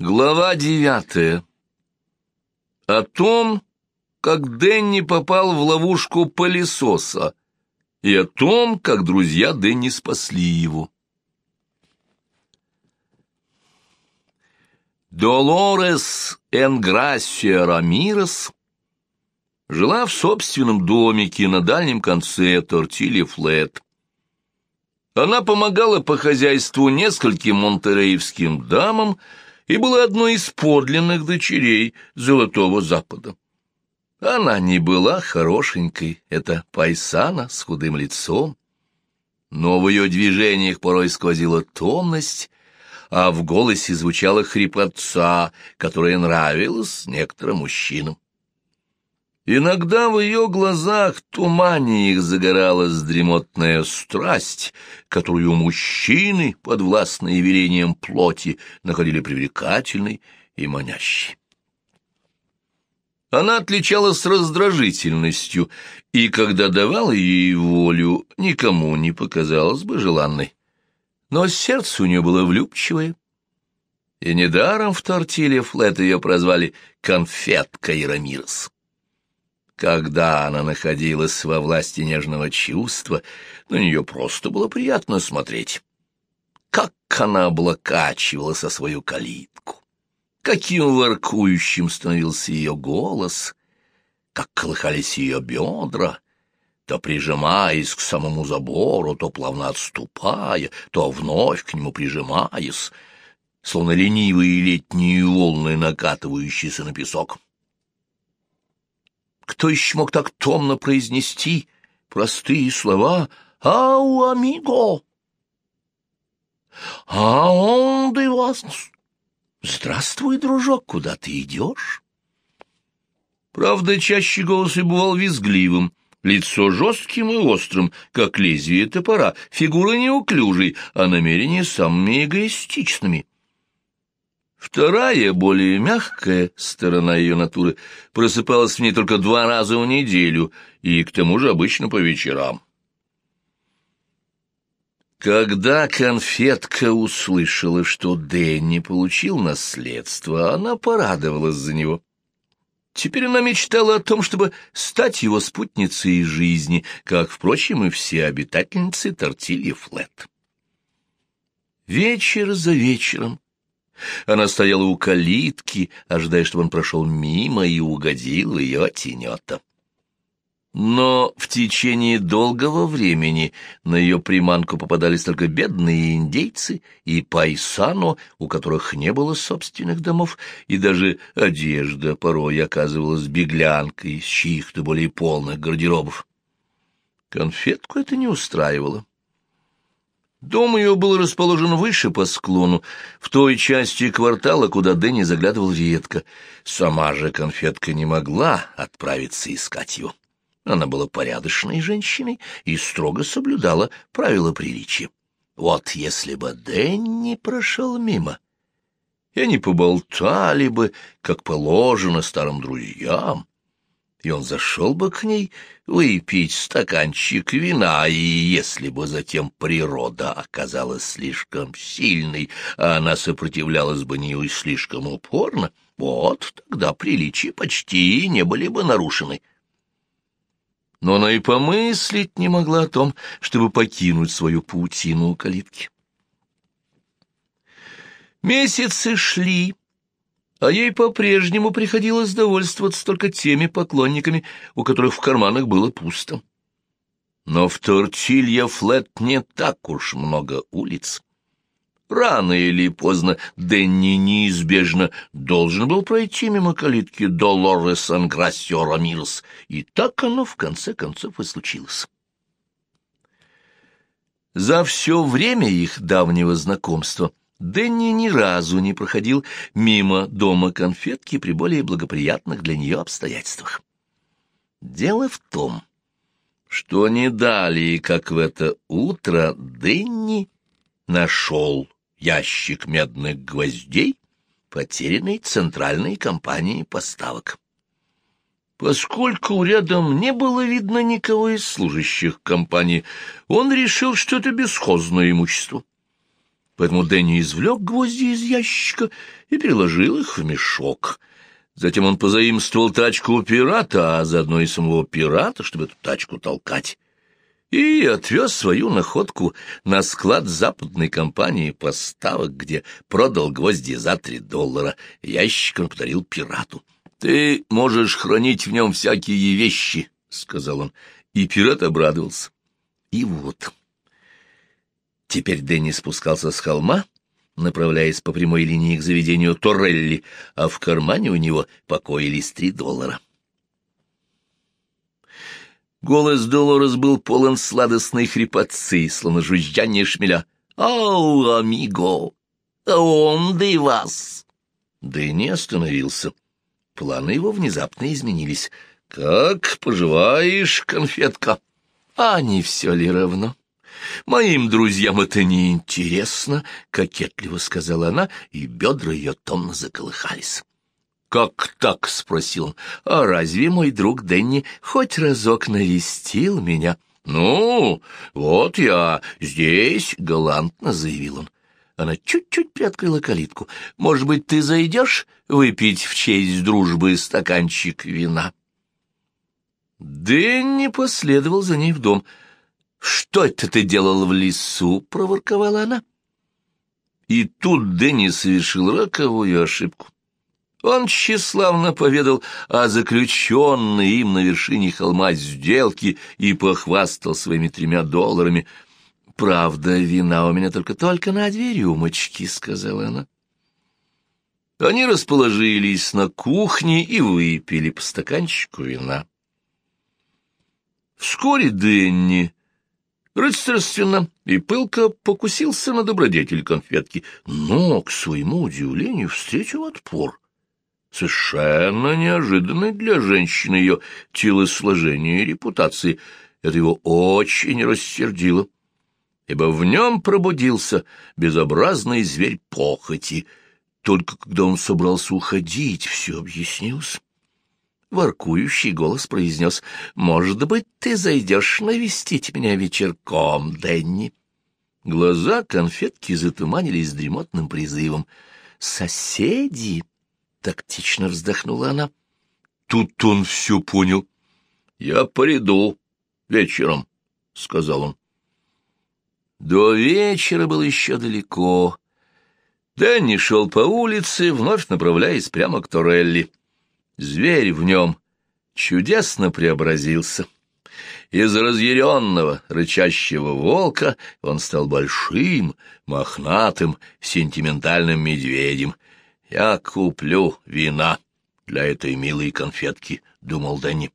Глава девятая. О том, как Дэнни попал в ловушку пылесоса, и о том, как друзья Дэнни спасли его. Долорес Энграсия Рамирес жила в собственном домике на дальнем конце Тортили Флет. Она помогала по хозяйству нескольким монтереевским дамам, и была одной из подлинных дочерей Золотого Запада. Она не была хорошенькой, это пайсана с худым лицом, но в ее движениях порой сквозила томность, а в голосе звучала хрипотца, которая нравилась некоторым мужчинам. Иногда в ее глазах тумане их загоралась дремотная страсть, которую мужчины, подвластные велением плоти, находили привлекательной и манящей. Она отличалась раздражительностью, и когда давала ей волю, никому не показалась бы желанной. Но сердце у нее было влюбчивое, и недаром в тортиле Флет ее прозвали «конфеткой Рамирес». Когда она находилась во власти нежного чувства, на нее просто было приятно смотреть. Как она облокачивала со свою калитку, каким воркующим становился ее голос, как колыхались ее бедра, то прижимаясь к самому забору, то плавно отступая, то вновь к нему прижимаясь, словно ленивые летние волны, накатывающиеся на песок. Кто еще мог так томно произнести простые слова «Ау, амиго!» «А он ты вас...» «Здравствуй, дружок, куда ты идешь?» Правда, чаще голос и бывал визгливым, лицо жестким и острым, как лезвие топора, фигура неуклюжей, а намерения самыми эгоистичными. Вторая, более мягкая сторона ее натуры просыпалась в ней только два раза в неделю, и к тому же обычно по вечерам. Когда конфетка услышала, что Дэнни получил наследство, она порадовалась за него. Теперь она мечтала о том, чтобы стать его спутницей жизни, как, впрочем, и все обитательницы Тортильи Флет. Вечер за вечером она стояла у калитки, ожидая, чтобы он прошел мимо и угодил ее тенета. Но в течение долгого времени на ее приманку попадались только бедные индейцы и пайсано, у которых не было собственных домов, и даже одежда порой оказывалась беглянкой из чьих-то более полных гардеробов. Конфетку это не устраивало. Дом ее был расположен выше по склону, в той части квартала, куда Дэнни заглядывал редко. Сама же конфетка не могла отправиться искать его. Она была порядочной женщиной и строго соблюдала правила приличия. Вот если бы Дэнни прошел мимо, и они поболтали бы, как положено старым друзьям, и он зашел бы к ней выпить стаканчик вина, и если бы затем природа оказалась слишком сильной, а она сопротивлялась бы ней слишком упорно, вот тогда приличия почти не были бы нарушены. Но она и помыслить не могла о том, чтобы покинуть свою паутину у калитки. Месяцы шли, а ей по-прежнему приходилось довольствоваться только теми поклонниками, у которых в карманах было пусто. Но в Тортилья Флет не так уж много улиц. Рано или поздно Дэнни неизбежно должен был пройти мимо калитки Долорес Анграсио Рамирес, и так оно в конце концов и случилось. За все время их давнего знакомства Дэнни ни разу не проходил мимо дома конфетки при более благоприятных для нее обстоятельствах. Дело в том, что не далее, как в это утро, Дэнни нашел ящик медных гвоздей, потерянной центральной компанией поставок. Поскольку рядом не было видно никого из служащих компании, он решил, что это бесхозное имущество. Поэтому Дэнни извлек гвозди из ящика и переложил их в мешок. Затем он позаимствовал тачку у пирата, а заодно и самого пирата, чтобы эту тачку толкать, и отвез свою находку на склад западной компании поставок, где продал гвозди за три доллара. Ящик он подарил пирату. «Ты можешь хранить в нем всякие вещи», — сказал он, и пират обрадовался. И вот... Теперь Дэнни спускался с холма, направляясь по прямой линии к заведению Торрелли, а в кармане у него покоились три доллара. Голос Долорес был полон сладостной хрипотцы, словно жужжание шмеля. «Ау, амиго! Он и вас!» Дэнни остановился. Планы его внезапно изменились. «Как поживаешь, конфетка?» «А не все ли равно?» «Моим друзьям это не интересно», — кокетливо сказала она, и бедра ее томно заколыхались. «Как так?» — спросил он. «А разве мой друг Дэнни хоть разок навестил меня?» «Ну, вот я здесь», — галантно заявил он. Она чуть-чуть приоткрыла калитку. «Может быть, ты зайдешь выпить в честь дружбы стаканчик вина?» Дэнни последовал за ней в дом — «Что это ты делал в лесу?» — проворковала она. И тут Дэнни совершил роковую ошибку. Он тщеславно поведал о заключенной им на вершине холма сделке и похвастал своими тремя долларами. «Правда, вина у меня только-только на две рюмочки», — сказала она. Они расположились на кухне и выпили по стаканчику вина. Вскоре Дэнни рыцарственно и пылко покусился на добродетель конфетки, но, к своему удивлению, встретил отпор. Совершенно неожиданный для женщины ее телосложения и репутации. Это его очень рассердило, ибо в нем пробудился безобразный зверь похоти. Только когда он собрался уходить, все объяснилось воркующий голос произнес, «Может быть, ты зайдешь навестить меня вечерком, Дэнни?» Глаза конфетки затуманились дремотным призывом. «Соседи!» — тактично вздохнула она. Тут он все понял. «Я приду вечером», — сказал он. До вечера было еще далеко. Дэнни шел по улице, вновь направляясь прямо к Торелли. Зверь в нем чудесно преобразился. Из разъяренного, рычащего волка он стал большим, мохнатым, сентиментальным медведем. «Я куплю вина для этой милой конфетки», — думал Дани.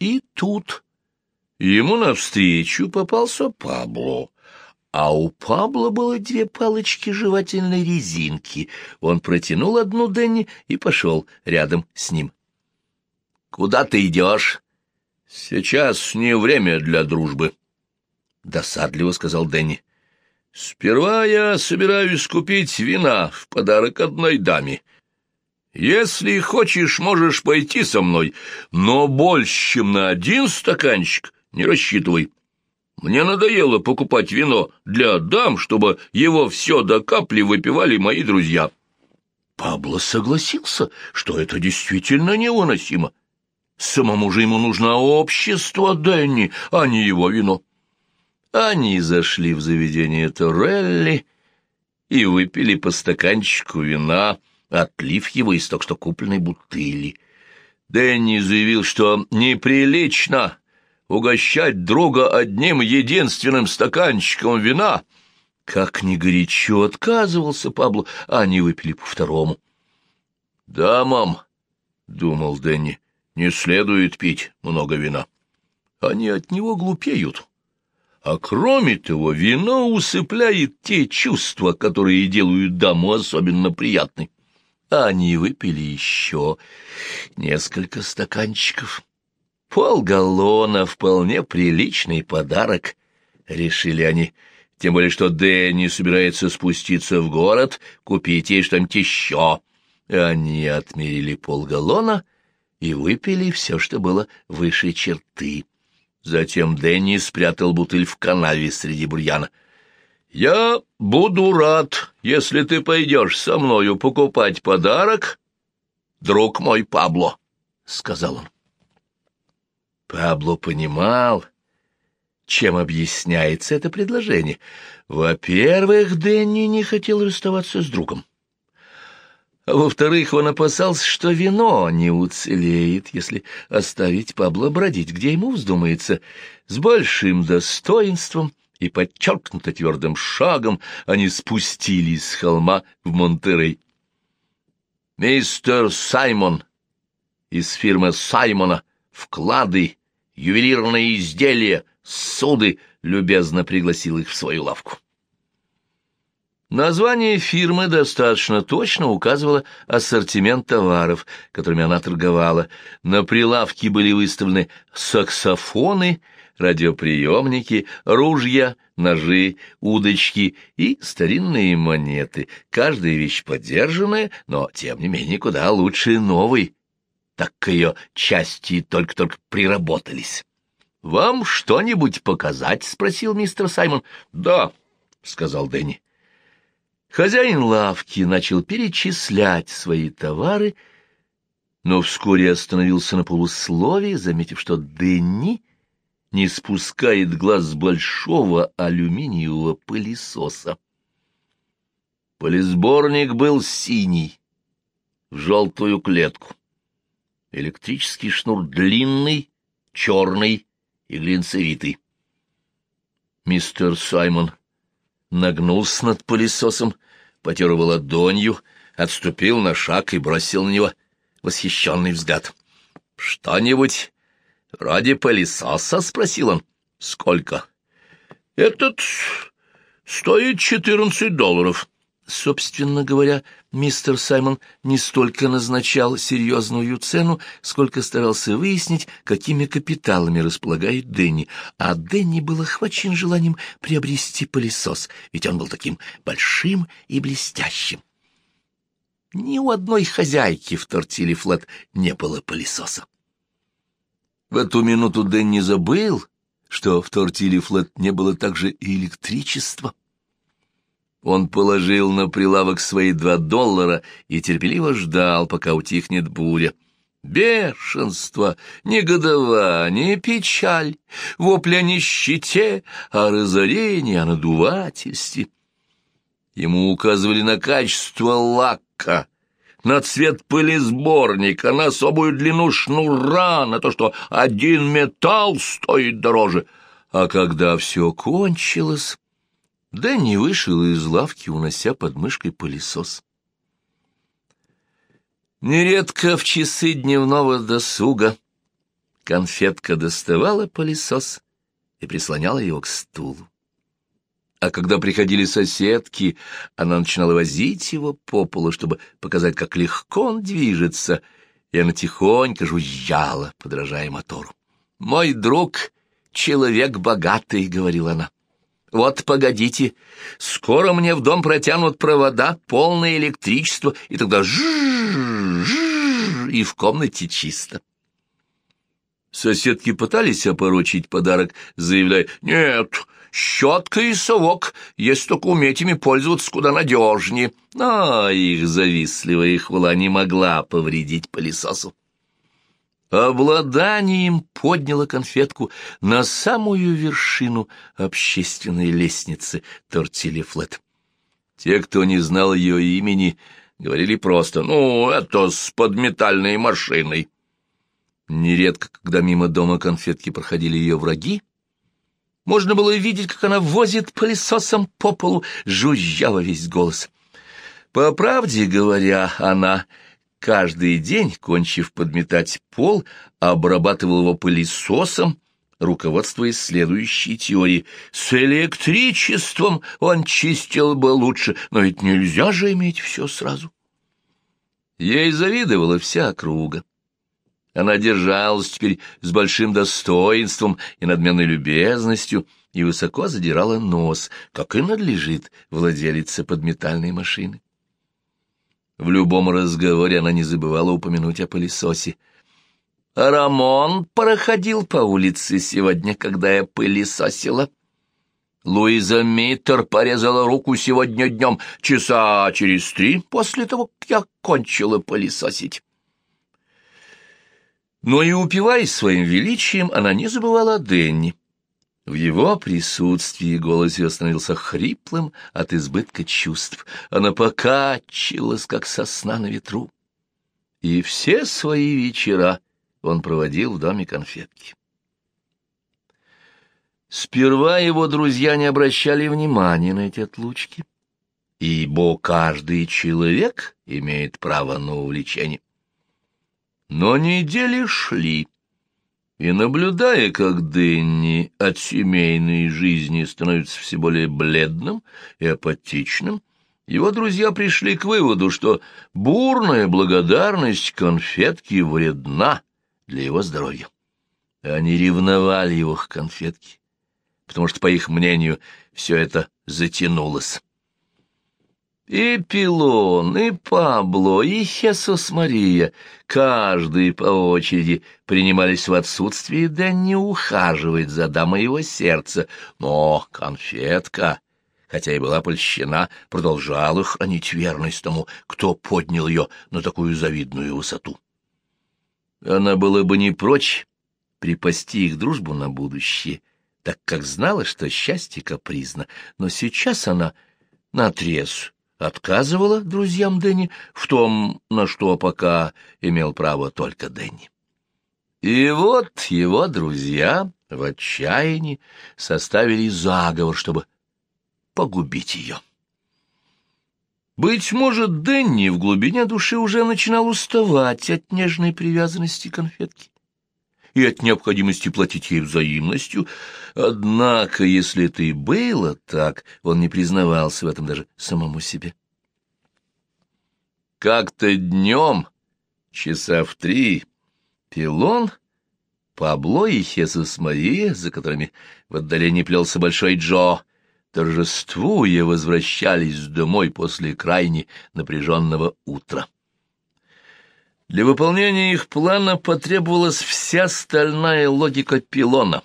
И тут ему навстречу попался Пабло. А у Пабло было две палочки жевательной резинки. Он протянул одну Дэнни и пошел рядом с ним. Куда ты идешь? Сейчас не время для дружбы, — досадливо сказал Дэнни. Сперва я собираюсь купить вина в подарок одной даме. Если хочешь, можешь пойти со мной, но больше, чем на один стаканчик не рассчитывай. Мне надоело покупать вино для дам, чтобы его все до капли выпивали мои друзья. Пабло согласился, что это действительно невыносимо. Самому же ему нужно общество Дэнни, а не его вино. Они зашли в заведение Торелли и выпили по стаканчику вина, отлив его из только что купленной бутыли. Дэнни заявил, что неприлично угощать друга одним единственным стаканчиком вина. Как ни горячо отказывался Пабло, они выпили по второму. «Да, мам», — думал Дэнни, — не следует пить много вина. Они от него глупеют. А кроме того, вино усыпляет те чувства, которые делают даму особенно приятной. Они выпили еще несколько стаканчиков. Полгаллона — вполне приличный подарок, — решили они. Тем более, что Дэнни собирается спуститься в город, купить ей что-нибудь еще. Они отмерили полгаллона — и выпили все, что было выше черты. Затем Дэнни спрятал бутыль в канаве среди бурьяна. «Я буду рад, если ты пойдешь со мною покупать подарок, друг мой Пабло», — сказал он. Пабло понимал, чем объясняется это предложение. Во-первых, Дэнни не хотел расставаться с другом. А во-вторых, он опасался, что вино не уцелеет, если оставить Пабло бродить, где ему вздумается. С большим достоинством и подчеркнуто твердым шагом они спустились с холма в Монтерей. «Мистер Саймон из фирмы Саймона, вклады, ювелирные изделия, суды», любезно пригласил их в свою лавку. Название фирмы достаточно точно указывало ассортимент товаров, которыми она торговала. На прилавке были выставлены саксофоны, радиоприемники, ружья, ножи, удочки и старинные монеты. Каждая вещь подержанная, но, тем не менее, куда лучше новой, так к ее части только-только приработались. «Вам что-нибудь показать?» — спросил мистер Саймон. «Да», — сказал Дэнни. Хозяин лавки начал перечислять свои товары, но вскоре остановился на полусловии, заметив, что Дэнни не спускает глаз с большого алюминиевого пылесоса. Полисборник был синий, в желтую клетку. Электрический шнур длинный, черный и глинцевитый. Мистер Саймон нагнулся над пылесосом, потер его ладонью, отступил на шаг и бросил на него восхищенный взгляд. — Что-нибудь вроде пылесоса? — спросил он. — Сколько? — Этот стоит четырнадцать долларов. Собственно говоря, мистер Саймон не столько назначал серьезную цену, сколько старался выяснить, какими капиталами располагает Дэнни, а Дэнни был охвачен желанием приобрести пылесос, ведь он был таким большим и блестящим. Ни у одной хозяйки в тортиле Флэт не было пылесоса. В эту минуту Дэнни забыл, что в тортиле Флэт не было также и электричества. Он положил на прилавок свои два доллара и терпеливо ждал, пока утихнет буря. Бешенство, негодование, печаль, вопли о нищете, о разорении, о надувательстве. Ему указывали на качество лака, на цвет пылесборника, на особую длину шнура, на то, что один металл стоит дороже. А когда все кончилось... Дэнни вышел из лавки, унося под мышкой пылесос. Нередко в часы дневного досуга конфетка доставала пылесос и прислоняла его к стулу. А когда приходили соседки, она начинала возить его по полу, чтобы показать, как легко он движется, и она тихонько жужжала, подражая мотору. «Мой друг — человек богатый», — говорила она. Вот погодите, скоро мне в дом протянут провода, полное электричество, и тогда жжж, и в комнате чисто. Соседки пытались опорочить подарок, заявляя, «Нет, щетка и совок, если только уметь ими пользоваться куда надежнее». Но их завистливая хвала не могла повредить пылесосу обладанием подняла конфетку на самую вершину общественной лестницы Тортили Флет. Те, кто не знал ее имени, говорили просто «Ну, это с подметальной машиной». Нередко, когда мимо дома конфетки проходили ее враги, можно было видеть, как она возит пылесосом по полу, жужжа во весь голос. По правде говоря, она каждый день, кончив подметать пол, обрабатывал его пылесосом, руководствуясь следующей теорией. С электричеством он чистил бы лучше, но ведь нельзя же иметь все сразу. Ей завидовала вся округа. Она держалась теперь с большим достоинством и надменной любезностью и высоко задирала нос, как и надлежит владелице подметальной машины. В любом разговоре она не забывала упомянуть о пылесосе. «Рамон проходил по улице сегодня, когда я пылесосила». Луиза Миттер порезала руку сегодня днем, часа через три после того, как я кончила пылесосить. Но и упиваясь своим величием, она не забывала о Денни. В его присутствии голос ее становился хриплым от избытка чувств. Она покачивалась, как сосна на ветру. И все свои вечера он проводил в доме конфетки. Сперва его друзья не обращали внимания на эти отлучки, ибо каждый человек имеет право на увлечение. Но недели шли, и, наблюдая, как Дэнни от семейной жизни становится все более бледным и апатичным, его друзья пришли к выводу, что бурная благодарность конфетки вредна для его здоровья. Они ревновали его к конфетке, потому что, по их мнению, все это затянулось. И Пилон, и Пабло, и Хесус Мария, каждый по очереди принимались в отсутствии Дэнни ухаживать за дамой его сердца, но конфетка, хотя и была польщена, продолжала хранить верность тому, кто поднял ее на такую завидную высоту. Она была бы не прочь припасти их дружбу на будущее, так как знала, что счастье капризно, но сейчас она наотрез отказывала друзьям Дэнни в том, на что пока имел право только Дэнни. И вот его друзья в отчаянии составили заговор, чтобы погубить ее. Быть может, Дэнни в глубине души уже начинал уставать от нежной привязанности конфетки и от необходимости платить ей взаимностью. Однако, если это и было так, он не признавался в этом даже самому себе. Как-то днем, часа в три, Пилон, Пабло и Хесус Мария, за которыми в отдалении плелся Большой Джо, торжествуя, возвращались домой после крайне напряженного утра. Для выполнения их плана потребовалась вся стальная логика пилона,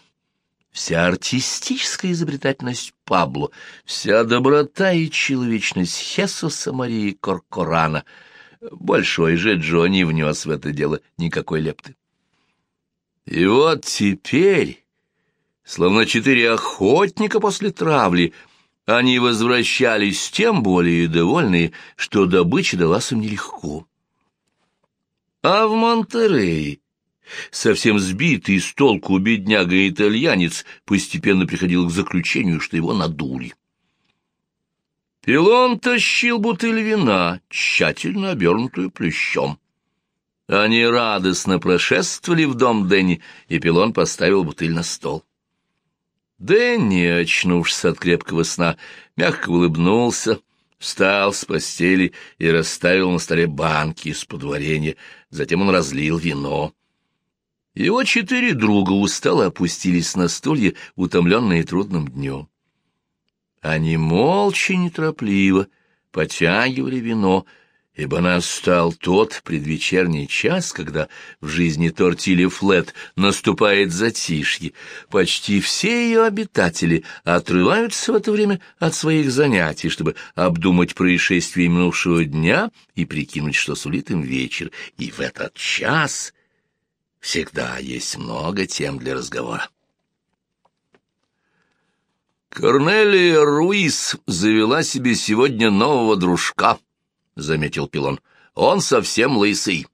вся артистическая изобретательность Пабло, вся доброта и человечность Хесуса Марии Коркорана. Большой же Джонни внес в это дело никакой лепты. И вот теперь, словно четыре охотника после травли, они возвращались тем более довольные, что добыча далась им нелегко. А в Монтерее, совсем сбитый с толку бедняга-итальянец, постепенно приходил к заключению, что его надули. Пилон тащил бутыль вина, тщательно обернутую плющом. Они радостно прошествовали в дом Дэнни, и Пилон поставил бутыль на стол. Дэнни, очнувшись от крепкого сна, мягко улыбнулся, встал с постели и расставил на столе банки из-под варенья, затем он разлил вино. Его четыре друга устало опустились на стулья, утомленные трудным днем. Они молча, неторопливо потягивали вино, ибо настал тот предвечерний час, когда в жизни Тортили Флет наступает затишье. Почти все ее обитатели отрываются в это время от своих занятий, чтобы обдумать происшествия минувшего дня и прикинуть, что сулит им вечер. И в этот час всегда есть много тем для разговора. Корнелия Руис завела себе сегодня нового дружка —— заметил Пилон. «Он совсем лысый.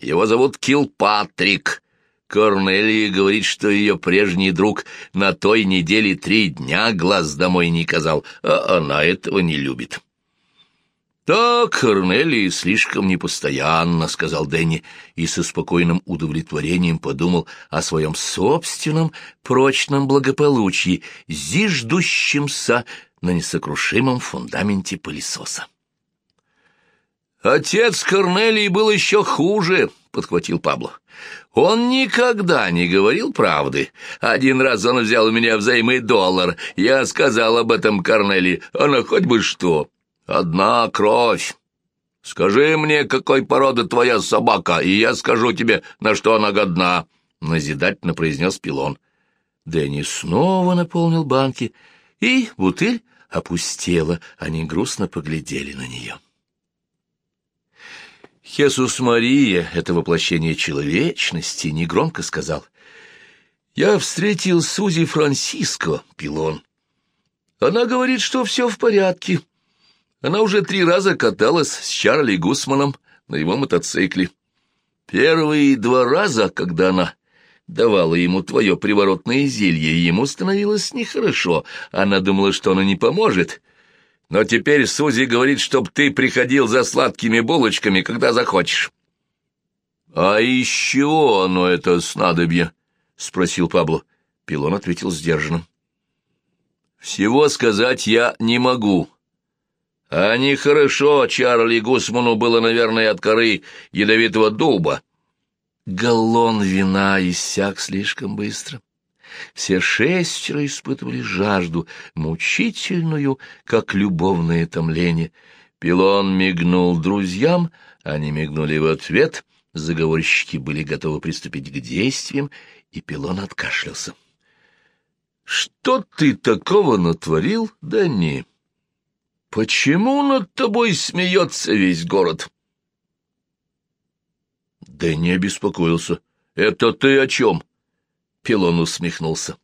Его зовут Килпатрик. Корнелия говорит, что ее прежний друг на той неделе три дня глаз домой не казал, а она этого не любит». «Так, Корнелия слишком непостоянно», — сказал Дэнни, и со спокойным удовлетворением подумал о своем собственном прочном благополучии, зиждущемся на несокрушимом фундаменте пылесоса. «Отец Корнелии был еще хуже», — подхватил Пабло. «Он никогда не говорил правды. Один раз он взял у меня взаймы доллар. Я сказал об этом Корнелии. Она хоть бы что. Одна кровь. Скажи мне, какой породы твоя собака, и я скажу тебе, на что она годна», — назидательно произнес Пилон. Дэнни снова наполнил банки И бутыль опустела, они грустно поглядели на нее. Хесус Мария, это воплощение человечности, негромко сказал. «Я встретил Сузи Франсиско, пилон. Она говорит, что все в порядке. Она уже три раза каталась с Чарли Гусманом на его мотоцикле. Первые два раза, когда она давала ему твое приворотное зелье, ему становилось нехорошо. Она думала, что оно не поможет. Но теперь Сузи говорит, чтоб ты приходил за сладкими булочками, когда захочешь. — А из чего оно это снадобье? — спросил Пабло. Пилон ответил сдержанным. — Всего сказать я не могу. А нехорошо Чарли Гусману было, наверное, от коры ядовитого дуба. Галлон вина иссяк слишком быстро. Все шестеро испытывали жажду, мучительную, как любовное томление. Пилон мигнул друзьям, они мигнули в ответ, заговорщики были готовы приступить к действиям, и Пилон откашлялся. — Что ты такого натворил, Дани? Почему над тобой смеется весь город? — не обеспокоился. «Это ты о чем?» Пилон усмехнулся.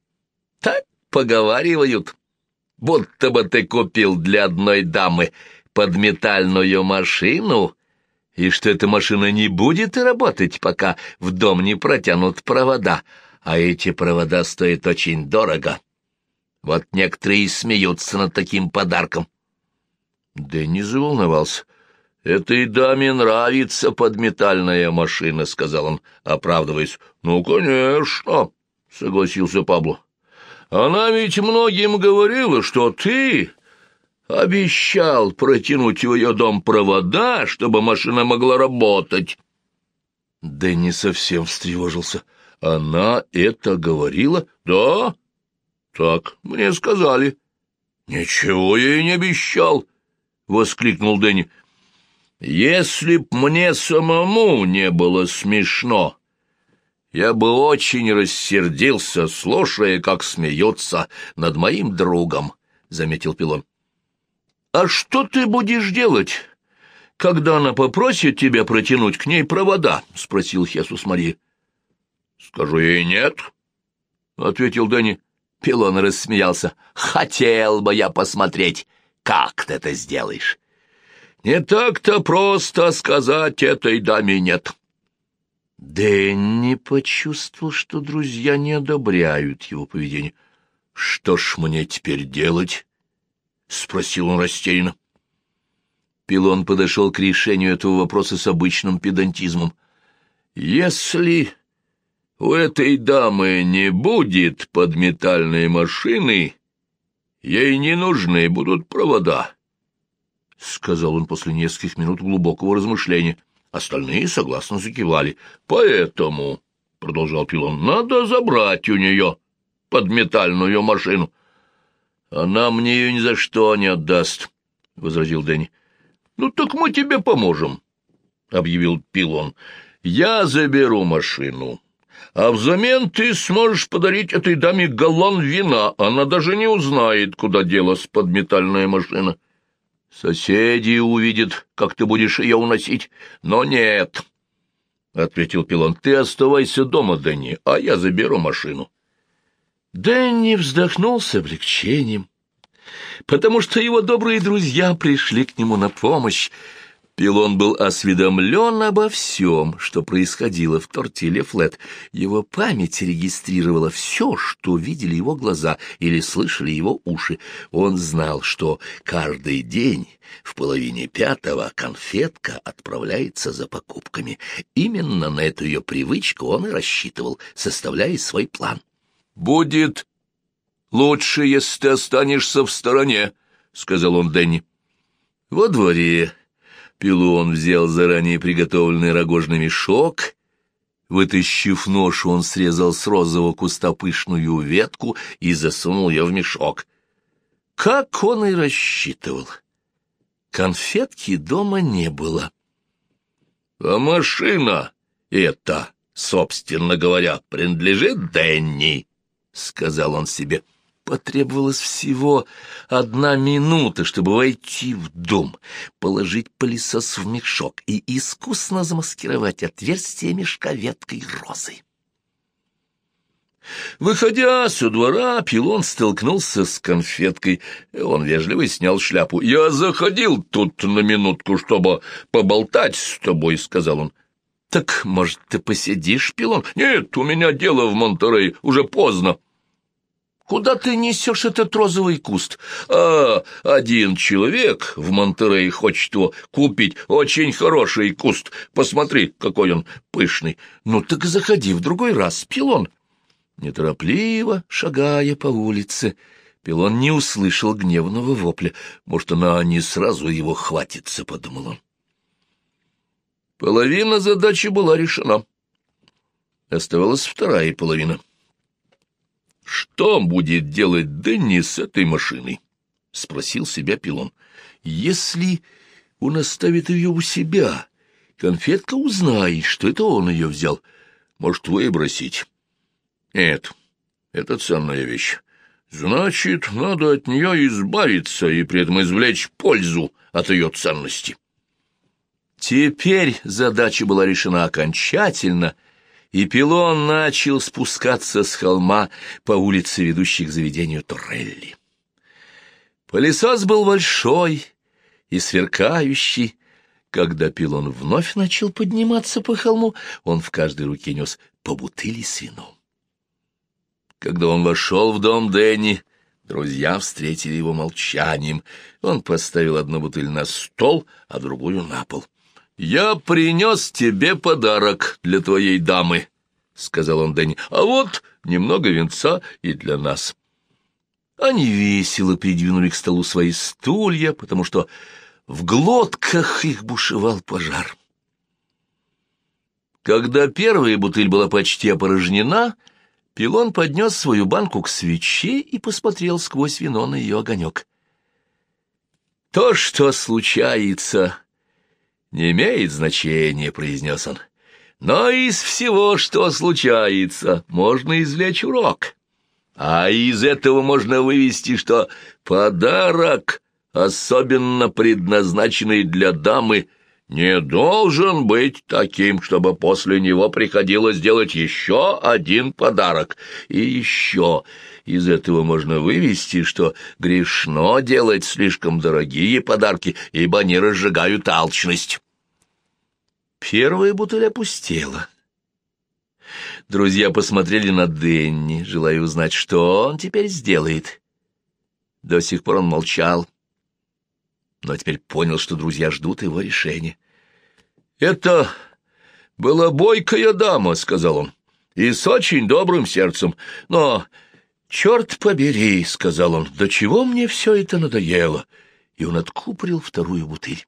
«Так поговаривают, будто бы ты купил для одной дамы подметальную машину, и что эта машина не будет работать, пока в дом не протянут провода, а эти провода стоят очень дорого. Вот некоторые смеются над таким подарком». Дэнни заволновался. «Этой даме нравится подметальная машина», — сказал он, оправдываясь. «Ну, конечно», — согласился Пабло. «Она ведь многим говорила, что ты обещал протянуть в ее дом провода, чтобы машина могла работать». Дэнни совсем встревожился. «Она это говорила?» «Да?» «Так, мне сказали». «Ничего я ей не обещал», — воскликнул Дэнни. Если б мне самому не было смешно, я бы очень рассердился, слушая, как смеются над моим другом, — заметил Пилон. — А что ты будешь делать, когда она попросит тебя протянуть к ней провода? — спросил Хесус Мария. — Скажу ей нет, — ответил Дэнни. Пилон рассмеялся. — Хотел бы я посмотреть, как ты это сделаешь. Не так-то просто сказать этой даме нет. Дэнни почувствовал, что друзья не одобряют его поведение. «Что ж мне теперь делать?» — спросил он растерянно. Пилон подошел к решению этого вопроса с обычным педантизмом. «Если у этой дамы не будет подметальной машины, ей не нужны будут провода. — сказал он после нескольких минут глубокого размышления. Остальные согласно закивали. — Поэтому, — продолжал Пилон, — надо забрать у нее подметальную машину. — Она мне ее ни за что не отдаст, — возразил Дэнни. — Ну так мы тебе поможем, — объявил Пилон. — Я заберу машину. А взамен ты сможешь подарить этой даме галлон вина. Она даже не узнает, куда делась подметальная машина. Соседи увидят, как ты будешь ее уносить. Но нет, — ответил Пилон, — ты оставайся дома, Дэнни, а я заберу машину. Дэнни вздохнул с облегчением, потому что его добрые друзья пришли к нему на помощь. Пилон был осведомлен обо всем, что происходило в тортиле Флет. Его память регистрировала все, что видели его глаза или слышали его уши. Он знал, что каждый день в половине пятого конфетка отправляется за покупками. Именно на эту ее привычку он и рассчитывал, составляя свой план. «Будет лучше, если ты останешься в стороне», — сказал он Дэнни. Во дворе Пилу он взял заранее приготовленный рогожный мешок. Вытащив нож, он срезал с розового куста пышную ветку и засунул ее в мешок. Как он и рассчитывал. Конфетки дома не было. — А машина эта, собственно говоря, принадлежит Дэнни, — сказал он себе. Потребовалось всего одна минута, чтобы войти в дом, положить пылесос в мешок и искусно замаскировать отверстие мешка веткой розы. Выходя со двора, пилон столкнулся с конфеткой. Он вежливо снял шляпу. «Я заходил тут на минутку, чтобы поболтать с тобой», — сказал он. «Так, может, ты посидишь, пилон?» «Нет, у меня дело в Монтерей, уже поздно». Куда ты несешь этот розовый куст? А, один человек в Монтерее хочет его купить. Очень хороший куст. Посмотри, какой он пышный. Ну так заходи в другой раз, пилон. Неторопливо, шагая по улице, пилон не услышал гневного вопля. Может, она не сразу его хватится, — подумал он. Половина задачи была решена. Оставалась вторая половина — что будет делать Дэнни с этой машиной? — спросил себя Пилон. — Если он оставит ее у себя, конфетка узнает, что это он ее взял. Может, выбросить? Нет, это ценная вещь. Значит, надо от нее избавиться и при этом извлечь пользу от ее ценности. Теперь задача была решена окончательно — и пилон начал спускаться с холма по улице, ведущей к заведению Торрелли. Пылесос был большой и сверкающий. Когда пилон вновь начал подниматься по холму, он в каждой руке нес по бутыли с вином. Когда он вошел в дом Дэнни, друзья встретили его молчанием. Он поставил одну бутыль на стол, а другую на пол. «Я принес тебе подарок для твоей дамы», — сказал он Дэнни. «А вот немного венца и для нас». Они весело придвинули к столу свои стулья, потому что в глотках их бушевал пожар. Когда первая бутыль была почти опорожнена, Пилон поднес свою банку к свече и посмотрел сквозь вино на ее огонек. «То, что случается, не имеет значения», — произнес он. «Но из всего, что случается, можно извлечь урок. А из этого можно вывести, что подарок, особенно предназначенный для дамы, не должен быть таким, чтобы после него приходилось делать еще один подарок. И еще из этого можно вывести, что грешно делать слишком дорогие подарки, ибо они разжигают алчность. Первая бутыль опустела. Друзья посмотрели на Денни, желая узнать, что он теперь сделает. До сих пор он молчал, но теперь понял, что друзья ждут его решения. «Это была бойкая дама», — сказал он, — «и с очень добрым сердцем. Но, черт побери», — сказал он, — «до чего мне все это надоело?» И он откупорил вторую бутыль.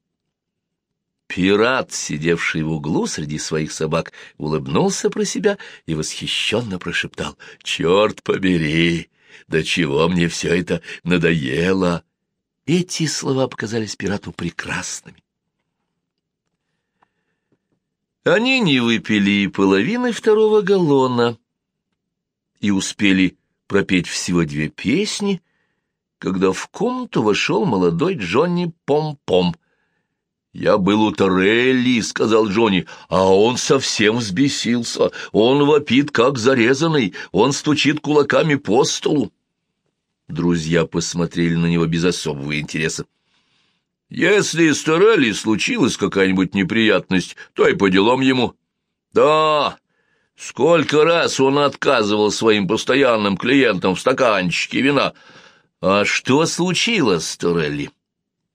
Пират, сидевший в углу среди своих собак, улыбнулся про себя и восхищенно прошептал «Черт побери! До чего мне все это надоело!» Эти слова показались пирату прекрасными. Они не выпили и половины второго галлона и успели пропеть всего две песни, когда в комнату вошел молодой Джонни Пом-Пом — «Я был у Торелли», — сказал Джонни, — «а он совсем взбесился. Он вопит, как зарезанный, он стучит кулаками по столу». Друзья посмотрели на него без особого интереса. «Если с Торелли случилась какая-нибудь неприятность, то и по делам ему». «Да, сколько раз он отказывал своим постоянным клиентам в стаканчике вина». «А что случилось с Торелли?»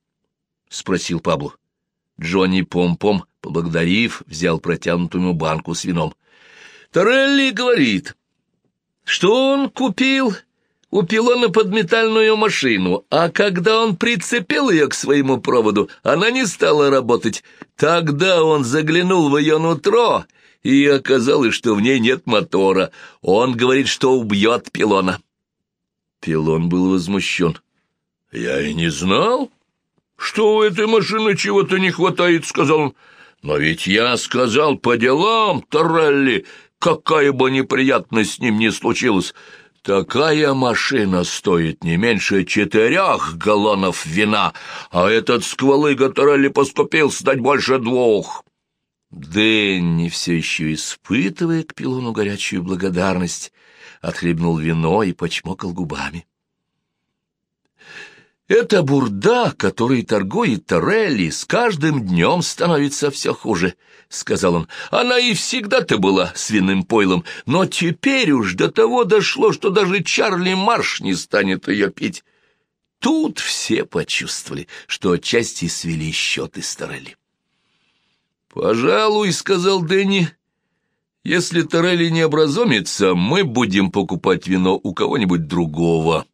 — спросил Пабло. Джонни Пом-Пом, поблагодарив, взял протянутую ему банку с вином. Торелли говорит, что он купил у пилона подметальную машину, а когда он прицепил ее к своему проводу, она не стала работать. Тогда он заглянул в ее нутро, и оказалось, что в ней нет мотора. Он говорит, что убьет пилона. Пилон был возмущен. «Я и не знал», «Что у этой машины чего-то не хватает?» — сказал он. «Но ведь я сказал по делам, Торрелли, какая бы неприятность с ним ни случилась. Такая машина стоит не меньше четырех галлонов вина, а этот сквалыга Торелли поскупился дать больше двух. Дэнни, все еще испытывая к пилону горячую благодарность, отхлебнул вино и почмокал губами. Эта бурда, которой торгует Торелли, с каждым днем становится все хуже, — сказал он. Она и всегда-то была свиным пойлом, но теперь уж до того дошло, что даже Чарли Марш не станет ее пить. Тут все почувствовали, что отчасти свели счеты с Торелли. «Пожалуй, — сказал Дэнни, — если Торелли не образумится, мы будем покупать вино у кого-нибудь другого».